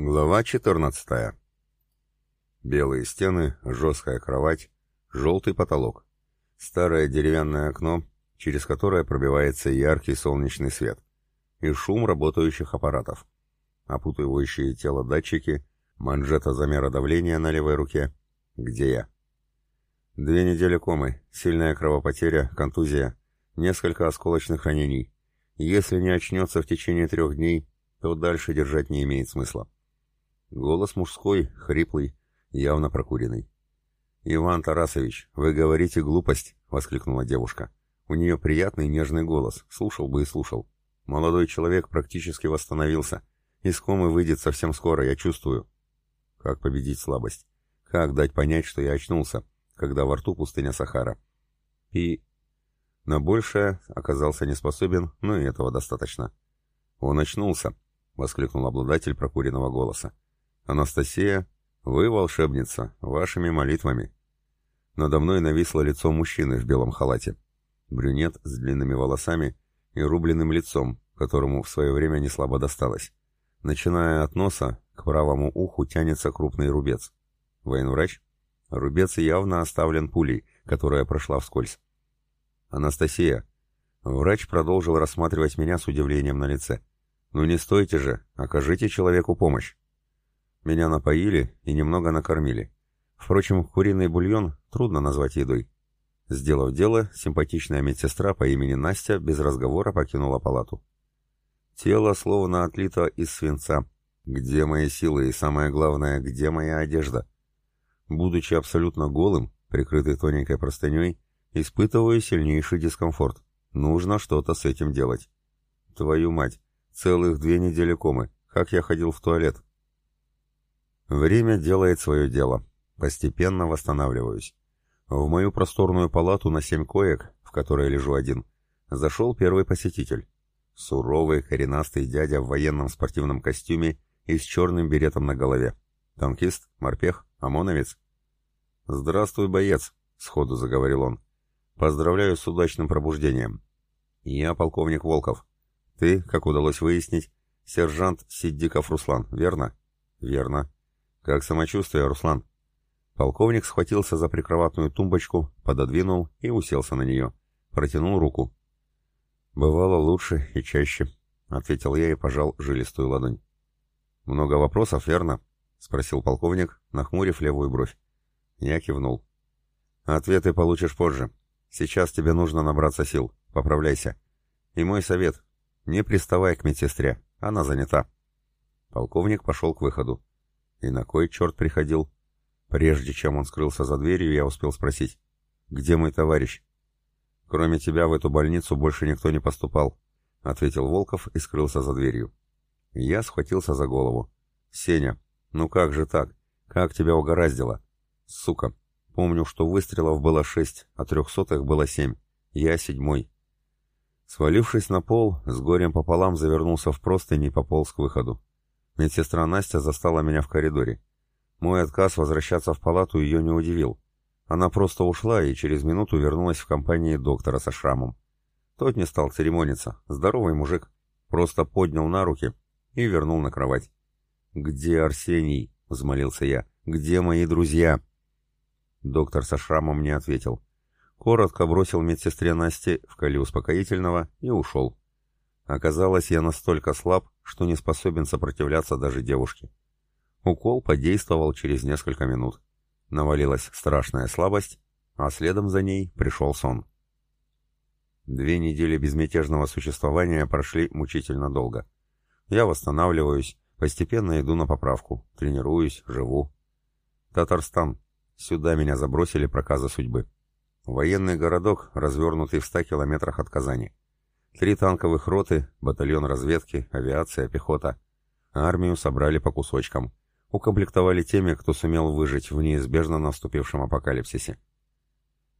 Глава 14. Белые стены, жесткая кровать, желтый потолок. Старое деревянное окно, через которое пробивается яркий солнечный свет. И шум работающих аппаратов. Опутывающие тело датчики, манжета замера давления на левой руке. Где я? Две недели комы, сильная кровопотеря, контузия, несколько осколочных ранений. Если не очнется в течение трех дней, то дальше держать не имеет смысла. Голос мужской, хриплый, явно прокуренный. «Иван Тарасович, вы говорите глупость!» — воскликнула девушка. У нее приятный нежный голос, слушал бы и слушал. Молодой человек практически восстановился. Из комы выйдет совсем скоро, я чувствую. Как победить слабость? Как дать понять, что я очнулся, когда во рту пустыня Сахара? И... На большее оказался не способен, но и этого достаточно. «Он очнулся!» — воскликнул обладатель прокуренного голоса. «Анастасия, вы волшебница, вашими молитвами». Надо мной нависло лицо мужчины в белом халате. Брюнет с длинными волосами и рубленным лицом, которому в свое время не слабо досталось. Начиная от носа, к правому уху тянется крупный рубец. Военврач? Рубец явно оставлен пулей, которая прошла вскользь. «Анастасия!» Врач продолжил рассматривать меня с удивлением на лице. «Ну не стойте же, окажите человеку помощь!» Меня напоили и немного накормили. Впрочем, куриный бульон трудно назвать едой. Сделав дело, симпатичная медсестра по имени Настя без разговора покинула палату. Тело словно отлито из свинца. Где мои силы и, самое главное, где моя одежда? Будучи абсолютно голым, прикрытый тоненькой простыней, испытываю сильнейший дискомфорт. Нужно что-то с этим делать. Твою мать, целых две недели комы. Как я ходил в туалет? Время делает свое дело. Постепенно восстанавливаюсь. В мою просторную палату на семь коек, в которой лежу один, зашел первый посетитель. Суровый, коренастый дядя в военном спортивном костюме и с черным беретом на голове. Танкист, морпех, ОМОНовец. «Здравствуй, боец», — сходу заговорил он. «Поздравляю с удачным пробуждением. Я полковник Волков. Ты, как удалось выяснить, сержант Сиддиков Руслан, верно?» «Верно. «Как самочувствие, Руслан?» Полковник схватился за прикроватную тумбочку, пододвинул и уселся на нее. Протянул руку. «Бывало лучше и чаще», — ответил я и пожал жилистую ладонь. «Много вопросов, верно?» — спросил полковник, нахмурив левую бровь. Я кивнул. «Ответы получишь позже. Сейчас тебе нужно набраться сил. Поправляйся. И мой совет — не приставай к медсестре, она занята». Полковник пошел к выходу. И на кой черт приходил? Прежде чем он скрылся за дверью, я успел спросить. «Где мой товарищ?» «Кроме тебя в эту больницу больше никто не поступал», — ответил Волков и скрылся за дверью. Я схватился за голову. «Сеня, ну как же так? Как тебя угораздило?» «Сука, помню, что выстрелов было шесть, а трехсотых было семь. Я седьмой». Свалившись на пол, с горем пополам завернулся в простынь и пополз к выходу. Медсестра Настя застала меня в коридоре. Мой отказ возвращаться в палату ее не удивил. Она просто ушла и через минуту вернулась в компании доктора со шрамом. Тот не стал церемониться. Здоровый мужик. Просто поднял на руки и вернул на кровать. «Где Арсений?» — взмолился я. «Где мои друзья?» Доктор со шрамом не ответил. Коротко бросил медсестре Насте в коле успокоительного и ушел. Оказалось, я настолько слаб, что не способен сопротивляться даже девушке. Укол подействовал через несколько минут. Навалилась страшная слабость, а следом за ней пришел сон. Две недели безмятежного существования прошли мучительно долго. Я восстанавливаюсь, постепенно иду на поправку, тренируюсь, живу. Татарстан. Сюда меня забросили проказы судьбы. Военный городок, развернутый в ста километрах от Казани. Три танковых роты, батальон разведки, авиация, пехота. Армию собрали по кусочкам. Укомплектовали теми, кто сумел выжить в неизбежно наступившем апокалипсисе.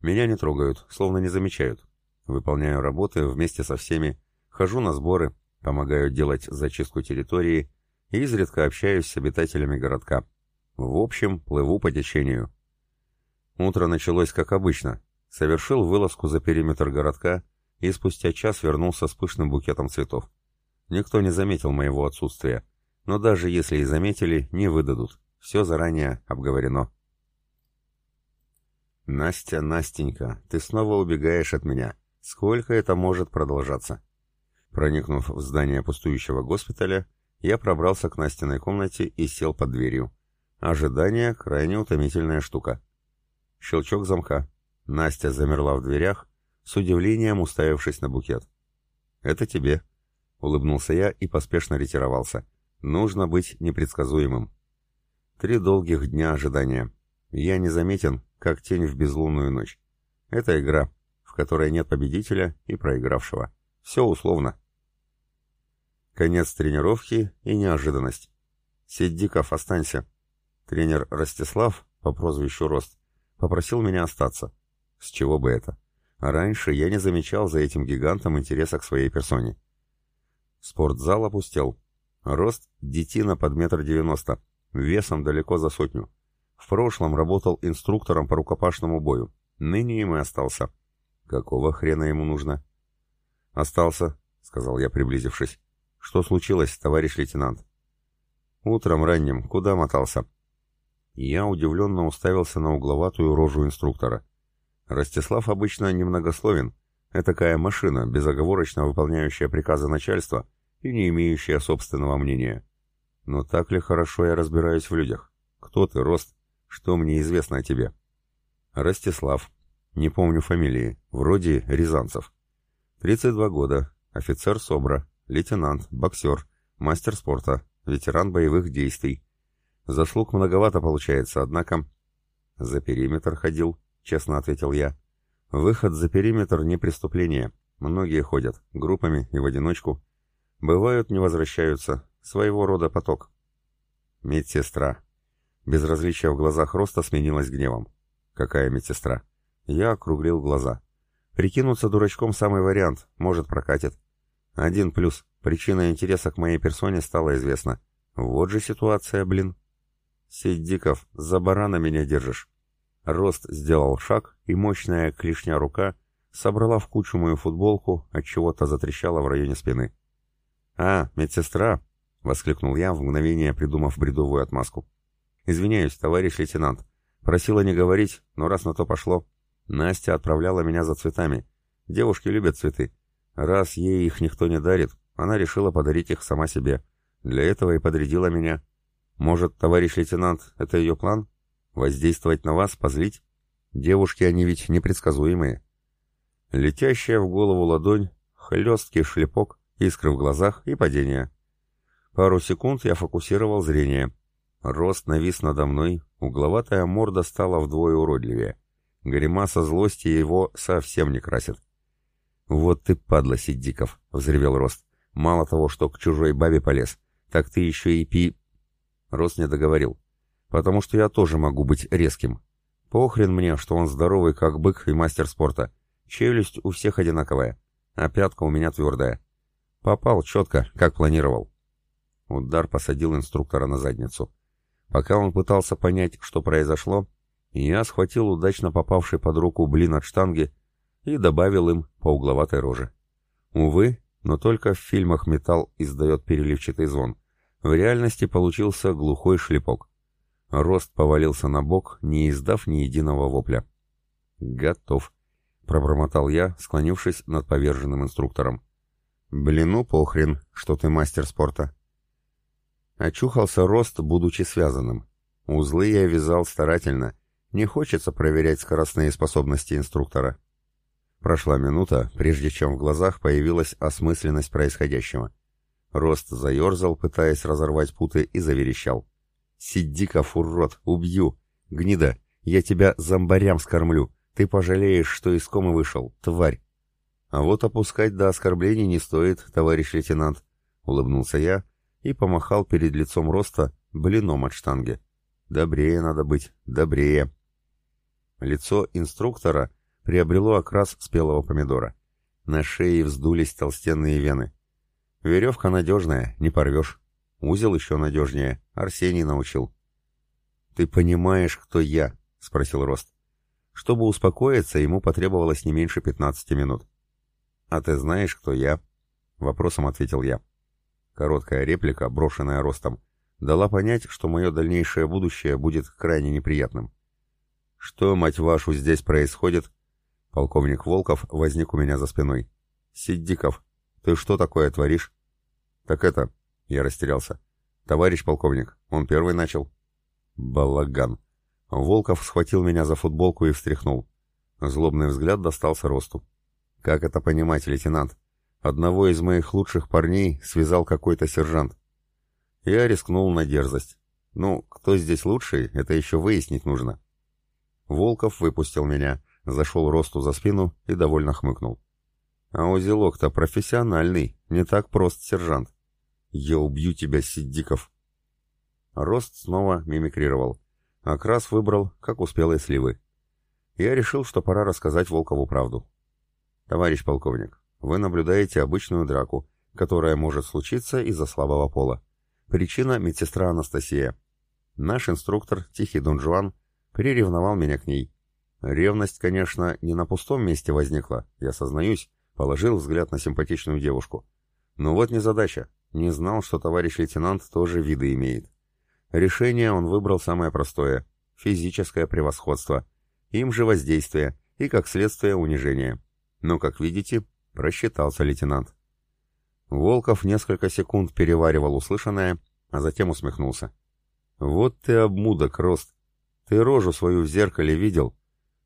Меня не трогают, словно не замечают. Выполняю работы вместе со всеми, хожу на сборы, помогаю делать зачистку территории и изредка общаюсь с обитателями городка. В общем, плыву по течению. Утро началось как обычно. Совершил вылазку за периметр городка и спустя час вернулся с пышным букетом цветов. Никто не заметил моего отсутствия. Но даже если и заметили, не выдадут. Все заранее обговорено. «Настя, Настенька, ты снова убегаешь от меня. Сколько это может продолжаться?» Проникнув в здание пустующего госпиталя, я пробрался к Настиной комнате и сел под дверью. Ожидание — крайне утомительная штука. Щелчок замка. Настя замерла в дверях, с удивлением уставившись на букет. «Это тебе», — улыбнулся я и поспешно ретировался. «Нужно быть непредсказуемым». Три долгих дня ожидания. Я незаметен, как тень в безлунную ночь. Это игра, в которой нет победителя и проигравшего. Все условно. Конец тренировки и неожиданность. Сиддиков, останься. Тренер Ростислав, по прозвищу Рост, попросил меня остаться. С чего бы это? Раньше я не замечал за этим гигантом интереса к своей персоне. Спортзал опустел. Рост детина под метр девяносто, весом далеко за сотню. В прошлом работал инструктором по рукопашному бою. Ныне им и остался. Какого хрена ему нужно? Остался, сказал я, приблизившись. Что случилось, товарищ лейтенант? Утром ранним. Куда мотался? Я удивленно уставился на угловатую рожу инструктора. Ростислав обычно немногословен. Этакая машина, безоговорочно выполняющая приказы начальства и не имеющая собственного мнения. Но так ли хорошо я разбираюсь в людях? Кто ты, Рост? Что мне известно о тебе? Ростислав. Не помню фамилии. Вроде Рязанцев. 32 года. Офицер СОБРа. Лейтенант. Боксер. Мастер спорта. Ветеран боевых действий. Заслуг многовато получается, однако... За периметр ходил, честно ответил я. Выход за периметр не преступление. Многие ходят, группами и в одиночку. Бывают, не возвращаются. Своего рода поток. Медсестра. Безразличие в глазах Роста сменилось гневом. Какая медсестра? Я округлил глаза. Прикинуться дурачком самый вариант, может прокатит. Один плюс. Причина интереса к моей персоне стала известна. Вот же ситуация, блин. Сиддиков, за барана меня держишь. Рост сделал шаг, и мощная клешня рука собрала в кучу мою футболку, от чего-то затрещала в районе спины. «А, медсестра!» — воскликнул я, в мгновение придумав бредовую отмазку. «Извиняюсь, товарищ лейтенант. Просила не говорить, но раз на то пошло. Настя отправляла меня за цветами. Девушки любят цветы. Раз ей их никто не дарит, она решила подарить их сама себе. Для этого и подрядила меня. Может, товарищ лейтенант, это ее план? Воздействовать на вас, позлить? Девушки, они ведь непредсказуемые». Летящая в голову ладонь, хлесткий шлепок, искры в глазах и падение. Пару секунд я фокусировал зрение. Рост навис надо мной, угловатая морда стала вдвое уродливее. Гримаса злости его совсем не красит. «Вот ты, падла, Сиддиков!» — взревел Рост. «Мало того, что к чужой бабе полез, так ты еще и пи...» Рост не договорил. «Потому что я тоже могу быть резким. Похрен мне, что он здоровый, как бык и мастер спорта. Челюсть у всех одинаковая, а пятка у меня твердая. Попал четко, как планировал». Удар посадил инструктора на задницу. Пока он пытался понять, что произошло, я схватил удачно попавший под руку блин от штанги и добавил им по угловатой роже. Увы, но только в фильмах металл издает переливчатый звон. В реальности получился глухой шлепок. Рост повалился на бок, не издав ни единого вопля. «Готов», — пробормотал я, склонившись над поверженным инструктором. «Блину похрен, что ты мастер спорта», Очухался рост, будучи связанным. Узлы я вязал старательно. Не хочется проверять скоростные способности инструктора. Прошла минута, прежде чем в глазах появилась осмысленность происходящего. Рост заерзал, пытаясь разорвать путы, и заверещал. «Сиди-ка, урод, убью! Гнида, я тебя зомбарям скормлю! Ты пожалеешь, что из комы вышел, тварь!» «А вот опускать до оскорблений не стоит, товарищ лейтенант», — улыбнулся я, и помахал перед лицом роста блином от штанги. Добрее надо быть, добрее. Лицо инструктора приобрело окрас спелого помидора. На шее вздулись толстенные вены. Веревка надежная, не порвешь. Узел еще надежнее, Арсений научил. «Ты понимаешь, кто я?» — спросил Рост. Чтобы успокоиться, ему потребовалось не меньше пятнадцати минут. «А ты знаешь, кто я?» — вопросом ответил я. Короткая реплика, брошенная ростом, дала понять, что мое дальнейшее будущее будет крайне неприятным. «Что, мать вашу, здесь происходит?» Полковник Волков возник у меня за спиной. «Сиддиков, ты что такое творишь?» «Так это...» — я растерялся. «Товарищ полковник, он первый начал». «Балаган». Волков схватил меня за футболку и встряхнул. Злобный взгляд достался росту. «Как это понимать, лейтенант? Одного из моих лучших парней связал какой-то сержант. Я рискнул на дерзость. Ну, кто здесь лучший, это еще выяснить нужно». Волков выпустил меня, зашел Росту за спину и довольно хмыкнул. «А узелок-то профессиональный, не так прост, сержант. Я убью тебя, Сиддиков!» Рост снова мимикрировал. Окрас выбрал, как успелые сливы. Я решил, что пора рассказать Волкову правду. «Товарищ полковник, вы наблюдаете обычную драку, которая может случиться из-за слабого пола. Причина – медсестра Анастасия. Наш инструктор, Тихий Дон Жуан, приревновал меня к ней. Ревность, конечно, не на пустом месте возникла, я сознаюсь, положил взгляд на симпатичную девушку. Но вот не задача, не знал, что товарищ лейтенант тоже виды имеет. Решение он выбрал самое простое – физическое превосходство. Им же воздействие и, как следствие, унижение. Но, как видите, просчитался лейтенант. Волков несколько секунд переваривал услышанное, а затем усмехнулся. «Вот ты обмудок, Рост. Ты рожу свою в зеркале видел?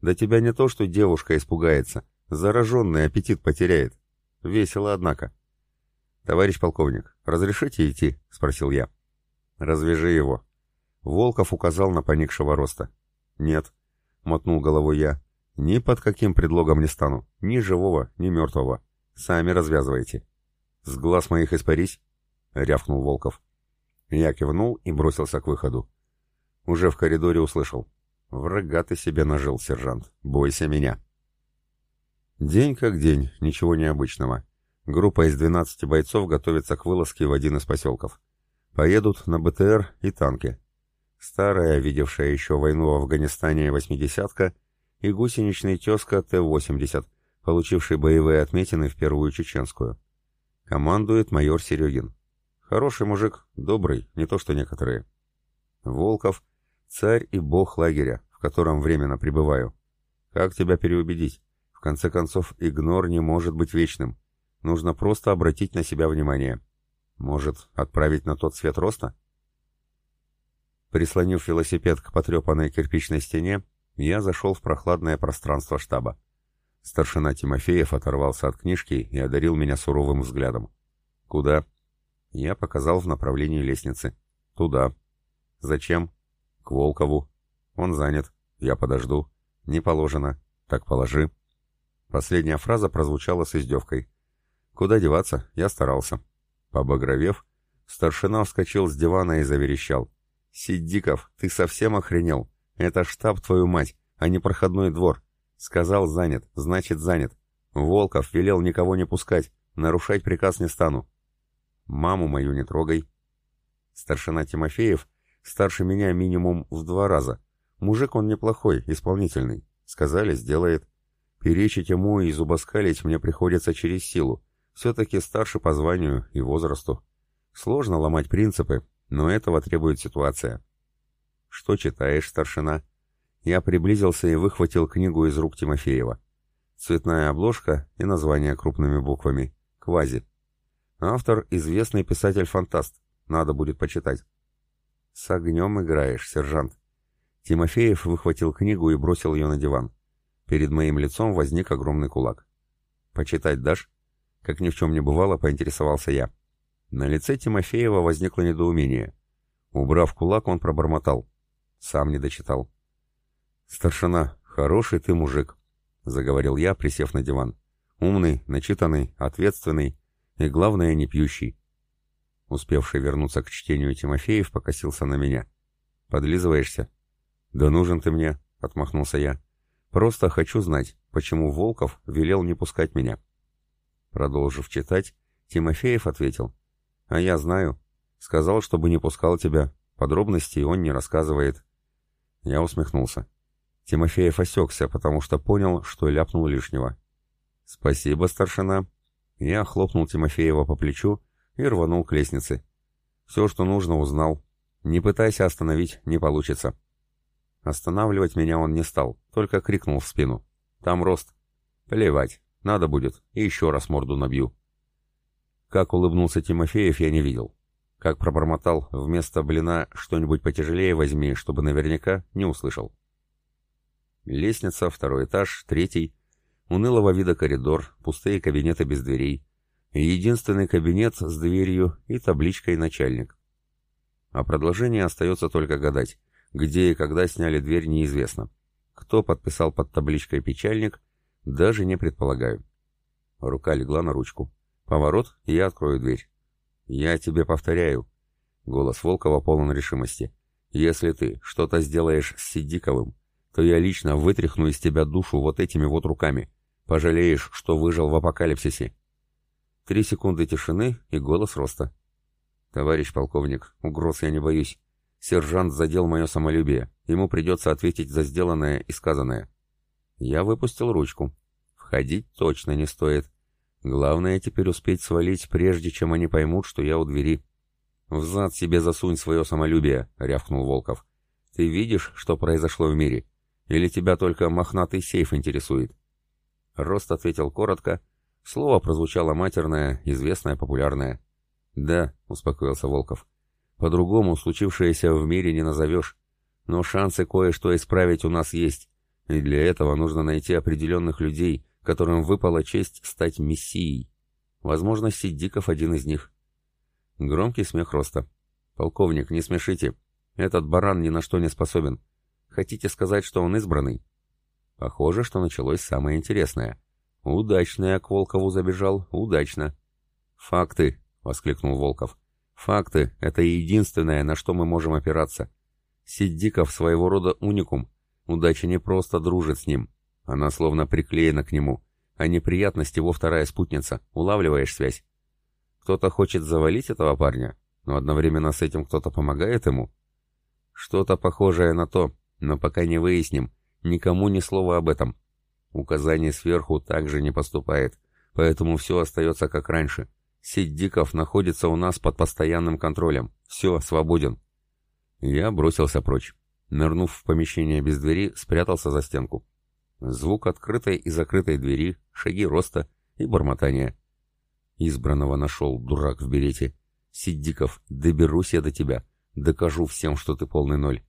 Да тебя не то, что девушка испугается, зараженный аппетит потеряет. Весело, однако». «Товарищ полковник, разрешите идти?» — спросил я. «Развяжи его». Волков указал на поникшего роста. «Нет», — мотнул головой я, — «ни под каким предлогом не стану, ни живого, ни мертвого. Сами развязывайте». «С глаз моих испарись», — рявкнул Волков. Я кивнул и бросился к выходу. Уже в коридоре услышал. «Врага ты себе нажил, сержант. Бойся меня». День как день, ничего необычного. Группа из 12 бойцов готовится к вылазке в один из поселков. Поедут на БТР и танки. Старая, видевшая еще войну в Афганистане «восьмидесятка» и гусеничный тезка Т-80, получивший боевые отметины в Первую Чеченскую. Командует майор Серегин. Хороший мужик, добрый, не то что некоторые. Волков — царь и бог лагеря, в котором временно пребываю. Как тебя переубедить? В конце концов, игнор не может быть вечным. Нужно просто обратить на себя внимание. Может, отправить на тот свет роста? Прислонив велосипед к потрепанной кирпичной стене, я зашел в прохладное пространство штаба. Старшина Тимофеев оторвался от книжки и одарил меня суровым взглядом. «Куда?» Я показал в направлении лестницы. «Туда». «Зачем?» «К Волкову». «Он занят. Я подожду». «Не положено». «Так положи». Последняя фраза прозвучала с издевкой. «Куда деваться? Я старался». Побагровев, старшина вскочил с дивана и заверещал. «Сиддиков, ты совсем охренел? Это штаб, твою мать, а не проходной двор. Сказал занят, значит занят. Волков велел никого не пускать, нарушать приказ не стану. Маму мою не трогай». Старшина Тимофеев старше меня минимум в два раза. Мужик он неплохой, исполнительный. Сказали, сделает. Перечить ему и зубоскалить мне приходится через силу, все-таки старше по званию и возрасту. Сложно ломать принципы, но этого требует ситуация. «Что читаешь, старшина?» Я приблизился и выхватил книгу из рук Тимофеева. Цветная обложка и название крупными буквами. «Квази». Автор — известный писатель-фантаст. Надо будет почитать. «С огнем играешь, сержант». Тимофеев выхватил книгу и бросил ее на диван. Перед моим лицом возник огромный кулак. «Почитать дашь?» Как ни в чем не бывало, поинтересовался я. На лице Тимофеева возникло недоумение. Убрав кулак, он пробормотал. Сам не дочитал. «Старшина, хороший ты мужик», — заговорил я, присев на диван. «Умный, начитанный, ответственный и, главное, не пьющий». Успевший вернуться к чтению Тимофеев покосился на меня. «Подлизываешься?» «Да нужен ты мне», — отмахнулся я. «Просто хочу знать, почему Волков велел не пускать меня». Продолжив читать, Тимофеев ответил. «А я знаю. Сказал, чтобы не пускал тебя. Подробностей он не рассказывает». Я усмехнулся. Тимофеев осекся, потому что понял, что ляпнул лишнего. «Спасибо, старшина». Я хлопнул Тимофеева по плечу и рванул к лестнице. Все, что нужно, узнал. Не пытайся остановить, не получится. Останавливать меня он не стал, только крикнул в спину. Там рост. Плевать, надо будет, и еще раз морду набью. Как улыбнулся Тимофеев, я не видел. Как пробормотал, вместо блина что-нибудь потяжелее возьми, чтобы наверняка не услышал. Лестница, второй этаж, третий. Унылого вида коридор, пустые кабинеты без дверей. Единственный кабинет с дверью и табличкой «Начальник». А продолжение остается только гадать. Где и когда сняли дверь, неизвестно. Кто подписал под табличкой «Печальник», даже не предполагаю. Рука легла на ручку. Поворот, и я открою дверь. «Я тебе повторяю». Голос Волкова полон решимости. «Если ты что-то сделаешь с Сидиковым, то я лично вытряхну из тебя душу вот этими вот руками. Пожалеешь, что выжил в апокалипсисе». Три секунды тишины и голос роста. «Товарищ полковник, угроз я не боюсь. Сержант задел мое самолюбие. Ему придется ответить за сделанное и сказанное». Я выпустил ручку. Входить точно не стоит. Главное теперь успеть свалить, прежде чем они поймут, что я у двери. «В зад себе засунь свое самолюбие», — рявкнул Волков. «Ты видишь, что произошло в мире? Или тебя только мохнатый сейф интересует?» Рост ответил коротко. Слово прозвучало матерное, известное, популярное. «Да», — успокоился Волков. «По-другому случившееся в мире не назовешь. Но шансы кое-что исправить у нас есть, и для этого нужно найти определенных людей, которым выпала честь стать мессией. Возможно, Сиддиков один из них. Громкий смех роста. «Полковник, не смешите. Этот баран ни на что не способен. Хотите сказать, что он избранный?» Похоже, что началось самое интересное. Удачно я к Волкову забежал, удачно. «Факты!» — воскликнул Волков. «Факты — это единственное, на что мы можем опираться. Сиддиков своего рода уникум. Удача не просто дружит с ним, она словно приклеена к нему, а неприятность его вторая спутница. Улавливаешь связь? Кто-то хочет завалить этого парня, но одновременно с этим кто-то помогает ему? Что-то похожее на то, но пока не выясним. Никому ни слова об этом. Указание сверху также не поступает, поэтому все остается как раньше. Сеть диков находится у нас под постоянным контролем. Все, свободен. Я бросился прочь. Нырнув в помещение без двери, спрятался за стенку. Звук открытой и закрытой двери, шаги роста и бормотания. Избранного нашел, дурак в берете. Сиддиков, доберусь я до тебя. Докажу всем, что ты полный ноль.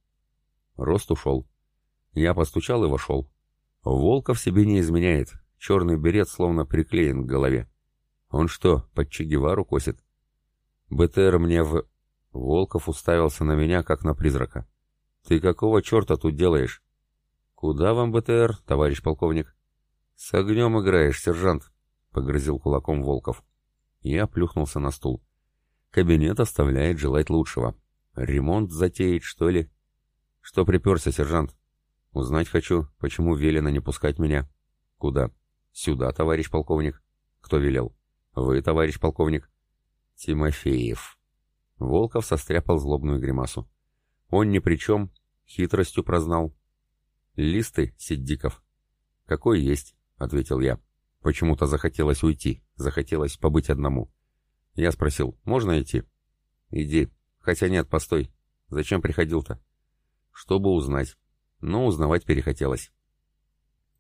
Рост ушел. Я постучал и вошел. Волков себе не изменяет. Черный берет словно приклеен к голове. Он что, под Че косит? БТР мне в... Волков уставился на меня, как на призрака. «Ты какого черта тут делаешь?» «Куда вам БТР, товарищ полковник?» «С огнем играешь, сержант», — погрозил кулаком Волков. Я плюхнулся на стул. Кабинет оставляет желать лучшего. Ремонт затеять, что ли? Что приперся, сержант? Узнать хочу, почему велено не пускать меня. Куда? Сюда, товарищ полковник. Кто велел? Вы, товарищ полковник. Тимофеев. Волков состряпал злобную гримасу. Он ни при чем, хитростью прознал. «Листы, Сиддиков?» «Какой есть», — ответил я. Почему-то захотелось уйти, захотелось побыть одному. Я спросил, можно идти? «Иди. Хотя нет, постой. Зачем приходил-то?» «Чтобы узнать». Но узнавать перехотелось.